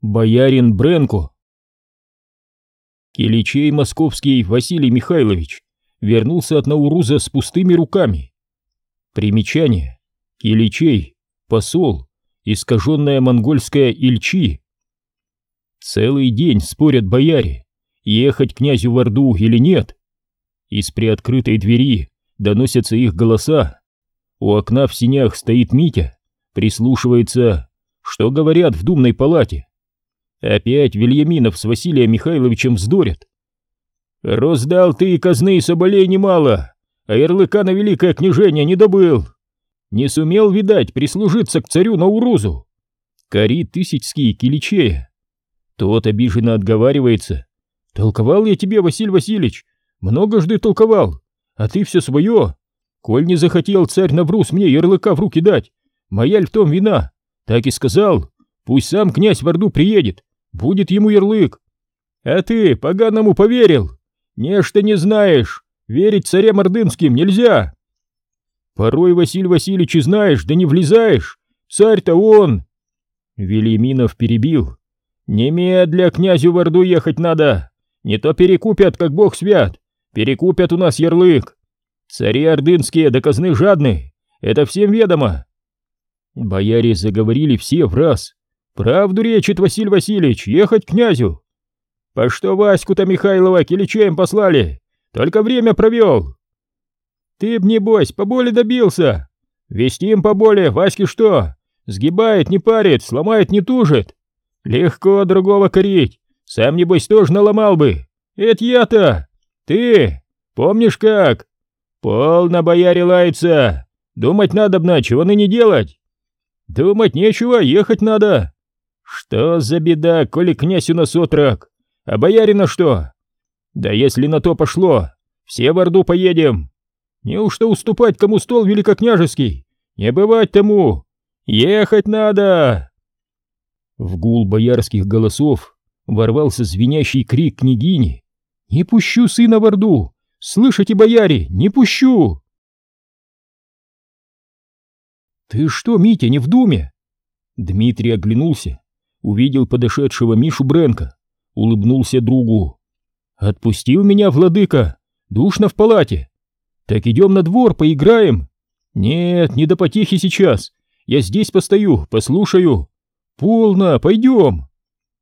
Боярин Бренко. Киличей московский Василий Михайлович вернулся от Науруза с пустыми руками. Примечание. Киличей, посол, искаженная монгольская Ильчи. Целый день спорят бояре, ехать князю в Орду или нет. Из приоткрытой двери доносятся их голоса. У окна в синях стоит Митя, прислушивается, что говорят в думной палате. Опять Вильяминов с Василием Михайловичем вздорят. «Роздал ты и казны и соболей немало, а ярлыка на великое княжение не добыл. Не сумел, видать, прислужиться к царю Наурузу». Корит Тысячский Киличея. Тот обиженно отговаривается. «Толковал я тебе, Василий Васильевич, многожды толковал, а ты все свое. Коль не захотел царь Навруз мне ярлыка в руки дать, моя ль в том вина, так и сказал, пусть сам князь в Орду приедет, будет ему ярлык. А ты поганому поверил? Нечто не знаешь, верить царям ордынским нельзя. Порой, Василий Васильевич, и знаешь, да не влезаешь, царь-то он. Велиминов перебил. Немедля князю в Орду ехать надо, не то перекупят, как бог свят, перекупят у нас ярлык. Цари ордынские до казны жадны, это всем ведомо. Бояре заговорили все в раз. Правду речит Василий Васильевич, ехать к князю. По что Ваську-то Михайлова киличеем послали? Только время провел. Ты б, небось, поболе добился. Вести им поболе, Ваське что? Сгибает, не парит, сломает, не тужит. Легко другого корить. Сам, небось, тоже наломал бы. Это я-то. Ты, помнишь как? Полно бояре лается. Думать надо б, чего ныне делать. Думать нечего, ехать надо. Что за беда, коли князь у нас отрок? А боярина что? Да если на то пошло, все в Орду поедем. Неужто уступать кому стол великокняжеский? Не бывать тому. Ехать надо. В гул боярских голосов ворвался звенящий крик княгини. «Не пущу сына в Орду! Слышите, бояре, не пущу!» «Ты что, Митя, не в думе?» Дмитрий оглянулся увидел подошедшего Мишу Бренка, улыбнулся другу. «Отпустил меня, владыка! Душно в палате! Так идем на двор, поиграем!» «Нет, не до потехи сейчас! Я здесь постою, послушаю!» «Полно, пойдем!»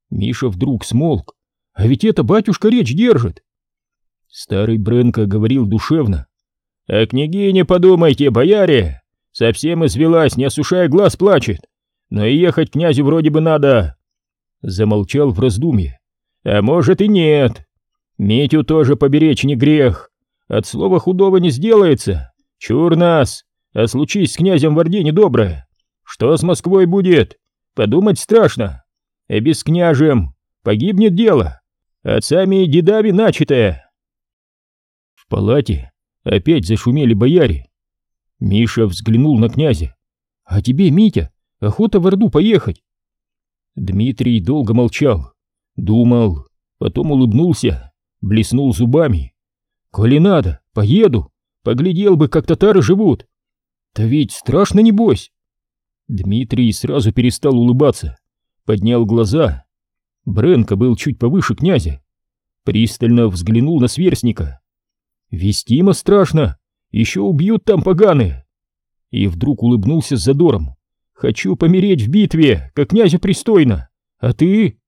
Миша вдруг смолк. «А ведь это батюшка речь держит!» Старый Бренко говорил душевно. «О княгине подумайте, бояре! Совсем извелась, не осушая глаз, плачет! но и ехать князю вроде бы надо. Замолчал в раздумье. А может и нет. Митю тоже поберечь не грех. От слова худого не сделается. Чур нас. А случись с князем в Орде недоброе. Что с Москвой будет? Подумать страшно. И без княжем погибнет дело. Отцами и дедами начатое. В палате опять зашумели бояре. Миша взглянул на князя. «А тебе, Митя, Охота в Орду поехать. Дмитрий долго молчал, думал, потом улыбнулся, блеснул зубами. Коли надо, поеду, поглядел бы, как татары живут. Да ведь страшно, небось. Дмитрий сразу перестал улыбаться, поднял глаза. Бренко был чуть повыше князя. Пристально взглянул на сверстника. Вестимо страшно, еще убьют там поганые. И вдруг улыбнулся с задором. Хочу помереть в битве, как князю пристойно. А ты?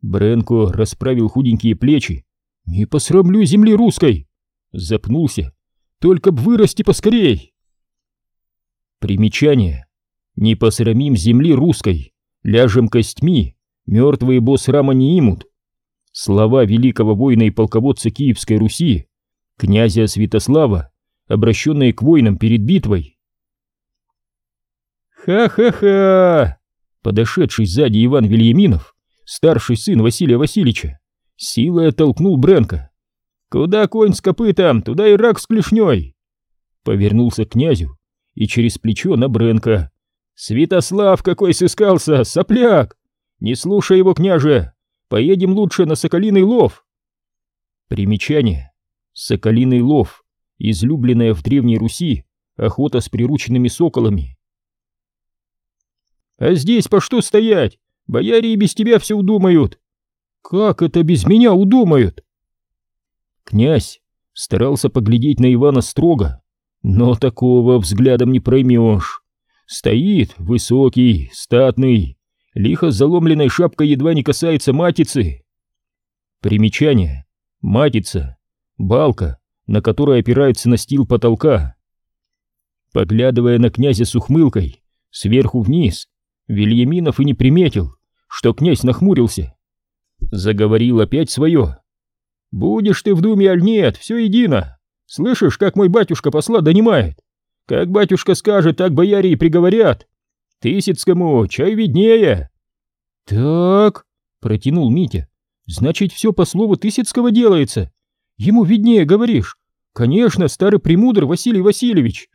Бренко расправил худенькие плечи. Не посрамлю земли русской. Запнулся. Только б вырасти поскорей. Примечание. Не посрамим земли русской. Ляжем костьми. Мертвые босс рама не имут. Слова великого воина и полководца Киевской Руси, князя Святослава, обращенные к воинам перед битвой. «Ха-ха-ха!» Подошедший сзади Иван Вильяминов, старший сын Василия Васильевича, силой оттолкнул Бренка. «Куда конь с копытом, туда и рак с клешней!» Повернулся к князю и через плечо на Бренка. «Святослав какой сыскался, сопляк! Не слушай его, княже! Поедем лучше на Соколиный лов!» Примечание. Соколиный лов, излюбленная в Древней Руси охота с прирученными соколами. А здесь по что стоять? Бояре и без тебя все удумают. Как это без меня удумают? Князь старался поглядеть на Ивана строго, но такого взглядом не проймешь. Стоит высокий, статный, лихо заломленной шапкой едва не касается матицы. Примечание. Матица. Балка, на которой опирается настил потолка. Поглядывая на князя с ухмылкой, сверху вниз, Вильяминов и не приметил, что князь нахмурился. Заговорил опять свое. «Будешь ты в думе, аль нет, все едино. Слышишь, как мой батюшка посла донимает? Как батюшка скажет, так бояре и приговорят. Тысяцкому чай виднее». «Так», — протянул Митя, — «значит, все по слову Тысяцкого делается. Ему виднее, говоришь. Конечно, старый премудр Василий Васильевич».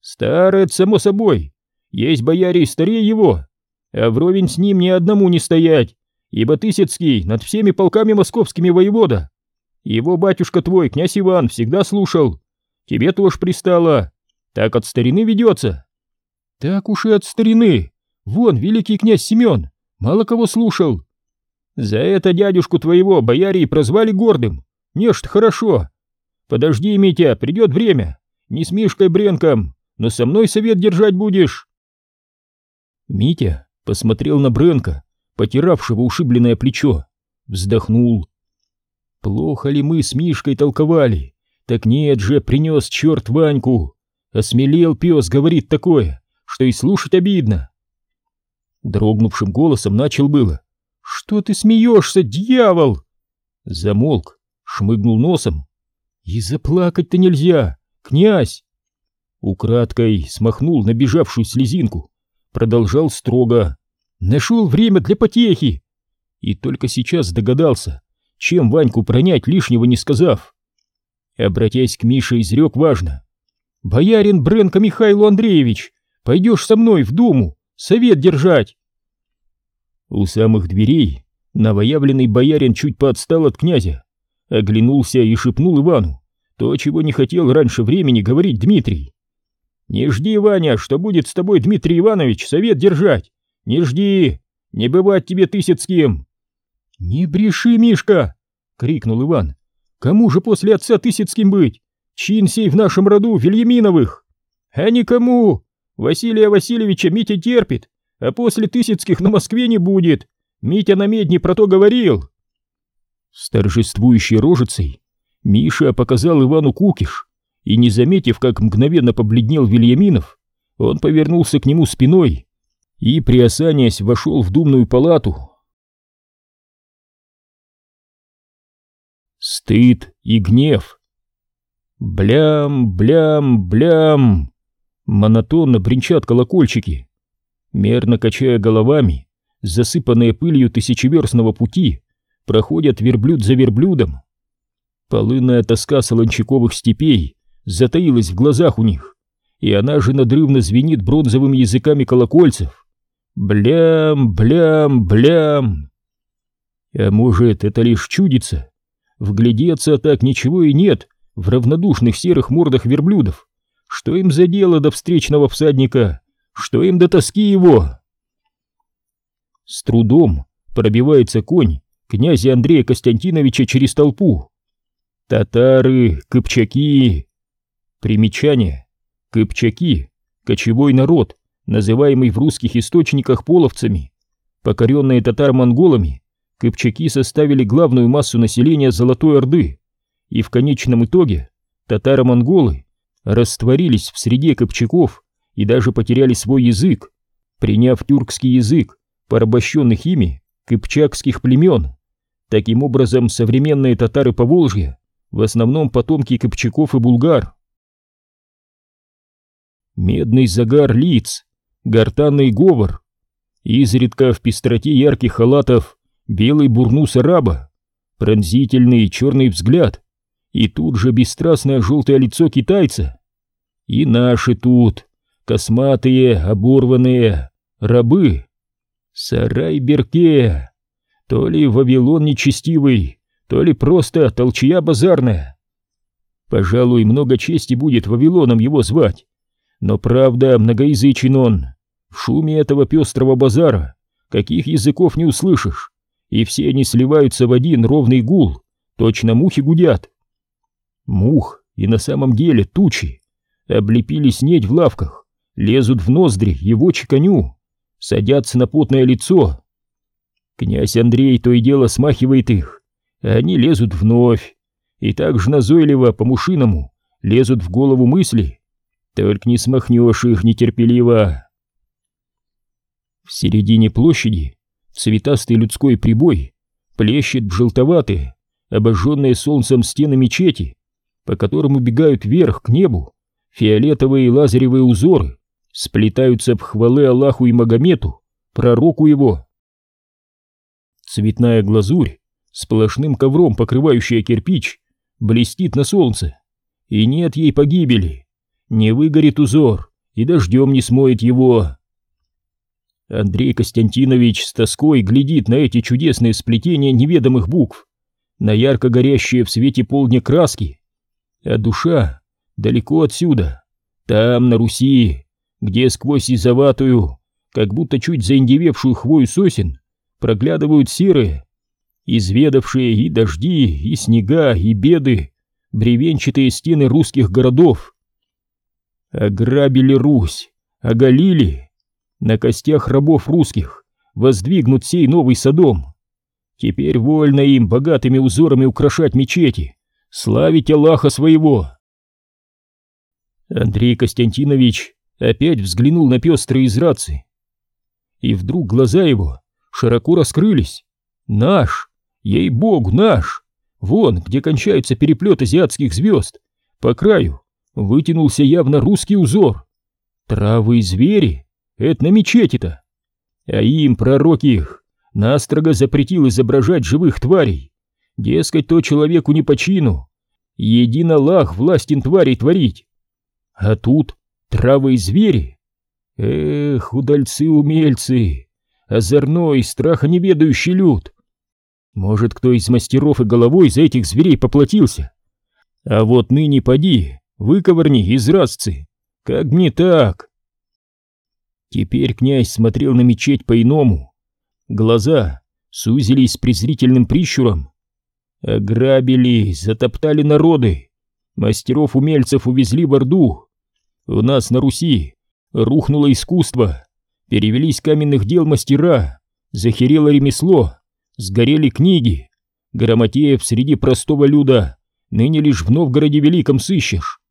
«Старый, само собой. Есть бояре и старее его, а вровень с ним ни одному не стоять, ибо Тысяцкий над всеми полками московскими воевода. Его батюшка твой, князь Иван, всегда слушал. Тебе тоже пристало. Так от старины ведется. Так уж и от старины. Вон, великий князь Семен, мало кого слушал. За это дядюшку твоего бояре и прозвали гордым. Нечто хорошо. Подожди, Митя, придет время. Не с Мишкой Бренком, но со мной совет держать будешь. Митя посмотрел на Бренка, потиравшего ушибленное плечо, вздохнул. Плохо ли мы с Мишкой толковали? Так нет же, принес черт Ваньку. Осмелел пес, говорит такое, что и слушать обидно. Дрогнувшим голосом начал было. «Что ты смеешься, дьявол?» Замолк, шмыгнул носом. «И заплакать-то нельзя, князь!» Украдкой смахнул набежавшую слезинку продолжал строго. «Нашел время для потехи!» И только сейчас догадался, чем Ваньку пронять, лишнего не сказав. Обратясь к Мише, изрек важно. «Боярин Бренко Михайло Андреевич, пойдешь со мной в Думу, совет держать!» У самых дверей новоявленный боярин чуть поотстал от князя, оглянулся и шепнул Ивану то, чего не хотел раньше времени говорить Дмитрий. «Не жди, Ваня, что будет с тобой Дмитрий Иванович совет держать! Не жди! Не бывать тебе Тысяцким!» «Не бреши, Мишка!» — крикнул Иван. «Кому же после отца Тысяцким быть? Чин сей в нашем роду Вильяминовых!» «А никому! Василия Васильевича Митя терпит, а после Тысяцких на Москве не будет! Митя на медне про то говорил!» С торжествующей рожицей Миша показал Ивану кукиш, и не заметив, как мгновенно побледнел Вильяминов, он повернулся к нему спиной и, приосанясь, вошел в думную палату. Стыд и гнев. Блям, блям, блям. Монотонно бренчат колокольчики. Мерно качая головами, засыпанные пылью тысячеверстного пути, проходят верблюд за верблюдом. Полынная тоска солончаковых степей затаилась в глазах у них, и она же надрывно звенит бронзовыми языками колокольцев. Блям, блям, блям. А может, это лишь чудится? Вглядеться так ничего и нет в равнодушных серых мордах верблюдов. Что им за дело до встречного всадника? Что им до тоски его? С трудом пробивается конь князя Андрея Константиновича через толпу. Татары, кыпчаки, Примечание. Кыпчаки – кочевой народ, называемый в русских источниках половцами. Покоренные татар-монголами, кыпчаки составили главную массу населения Золотой Орды, и в конечном итоге татаро-монголы растворились в среде кыпчаков и даже потеряли свой язык, приняв тюркский язык порабощенных ими кыпчакских племен. Таким образом, современные татары Поволжья в основном потомки кыпчаков и булгар медный загар лиц, гортанный говор, изредка в пестроте ярких халатов белый бурнус араба, пронзительный черный взгляд и тут же бесстрастное желтое лицо китайца. И наши тут, косматые, оборванные, рабы. Сарай-берке, то ли Вавилон нечестивый, то ли просто толчья базарная. Пожалуй, много чести будет Вавилоном его звать, но правда, многоязычен он. В шуме этого пестрого базара каких языков не услышишь, и все они сливаются в один ровный гул, точно мухи гудят. Мух и на самом деле тучи облепили снедь в лавках, лезут в ноздри его чеканю, садятся на потное лицо. Князь Андрей то и дело смахивает их, а они лезут вновь, и так же назойливо по-мушиному лезут в голову мысли, только не смахнешь их нетерпеливо. В середине площади цветастый людской прибой плещет в желтоватые, обожженные солнцем стены мечети, по которым убегают вверх к небу фиолетовые и лазаревые узоры, сплетаются в хвалы Аллаху и Магомету, пророку его. Цветная глазурь, сплошным ковром покрывающая кирпич, блестит на солнце, и нет ей погибели, не выгорит узор и дождем не смоет его. Андрей Константинович с тоской глядит на эти чудесные сплетения неведомых букв, на ярко горящие в свете полдня краски, а душа далеко отсюда, там, на Руси, где сквозь изоватую, как будто чуть заиндевевшую хвою сосен, проглядывают серые, изведавшие и дожди, и снега, и беды, бревенчатые стены русских городов. Ограбили Русь, оголили, на костях рабов русских воздвигнут сей новый Содом. Теперь вольно им богатыми узорами украшать мечети, славить Аллаха своего. Андрей Константинович опять взглянул на пестрые израцы. И вдруг глаза его широко раскрылись. Наш, ей-богу, наш! Вон, где кончается переплет азиатских звезд, по краю вытянулся явно русский узор. Травы и звери — это на мечети-то. А им, пророк их, настрого запретил изображать живых тварей. Дескать, то человеку не по чину. Един Аллах властен тварей творить. А тут травы и звери. Эх, удальцы-умельцы, озорной, страха неведающий люд. Может, кто из мастеров и головой за этих зверей поплатился? А вот ныне поди, выковырни, изразцы. Как мне так? Теперь князь смотрел на мечеть по-иному. Глаза сузились презрительным прищуром. Ограбили, затоптали народы. Мастеров-умельцев увезли в Орду. У нас на Руси рухнуло искусство, перевелись каменных дел мастера, захерело ремесло, сгорели книги. Грамотеев среди простого люда ныне лишь в Новгороде Великом сыщешь.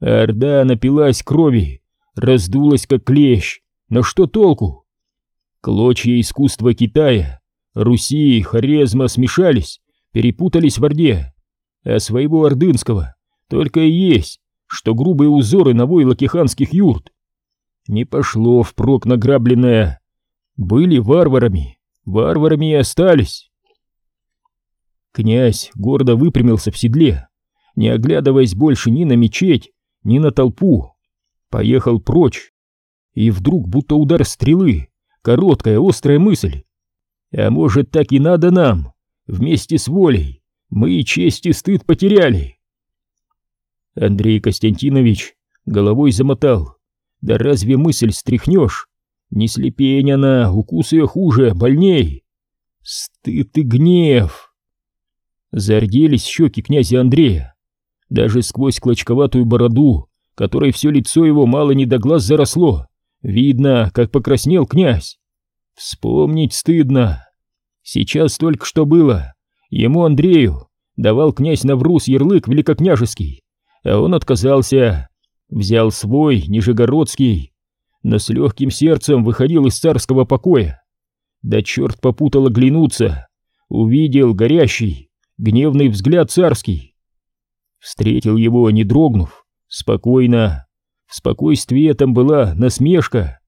Орда напилась крови, раздулась как клещ, но что толку? Клочья искусства Китая, Руси, Хорезма смешались, перепутались в Орде, а своего ордынского только и есть, что грубые узоры на войлоке ханских юрт. Не пошло впрок награбленное. Были варварами, варварами и остались. Князь гордо выпрямился в седле, не оглядываясь больше ни на мечеть, ни на толпу. Поехал прочь. И вдруг, будто удар стрелы, короткая острая мысль. А может, так и надо нам, вместе с волей, мы и честь и стыд потеряли. Андрей Константинович головой замотал. Да разве мысль стряхнешь? Не слепень она, укус ее хуже, больней. Стыд и гнев. Зарделись щеки князя Андрея. Даже сквозь клочковатую бороду, которой все лицо его мало не до глаз заросло, видно, как покраснел князь. Вспомнить стыдно. Сейчас только что было. Ему, Андрею, давал князь Навруз ярлык великокняжеский, а он отказался, взял свой, нижегородский, но с легким сердцем выходил из царского покоя. Да черт попутал оглянуться, увидел горящий, гневный взгляд царский. Встретил его, не дрогнув, спокойно, в спокойствии этом была насмешка.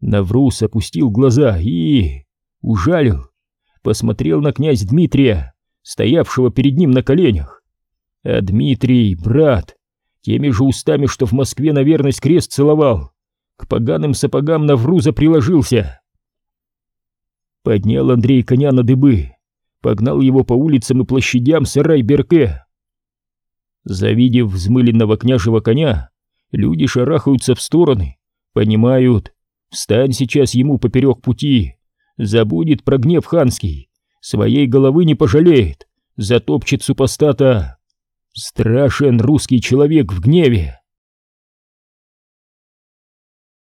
Наврус опустил глаза и... ужалил, посмотрел на князь Дмитрия, стоявшего перед ним на коленях. А Дмитрий, брат, теми же устами, что в Москве на верность крест целовал, к поганым сапогам Навруза приложился. Поднял Андрей коня на дыбы, погнал его по улицам и площадям сарай-берке. Завидев взмыленного княжего коня, люди шарахаются в стороны, понимают, встань сейчас ему поперек пути, Забудет про гнев ханский, своей головы не пожалеет, затопчет супостата. Страшен русский человек в гневе.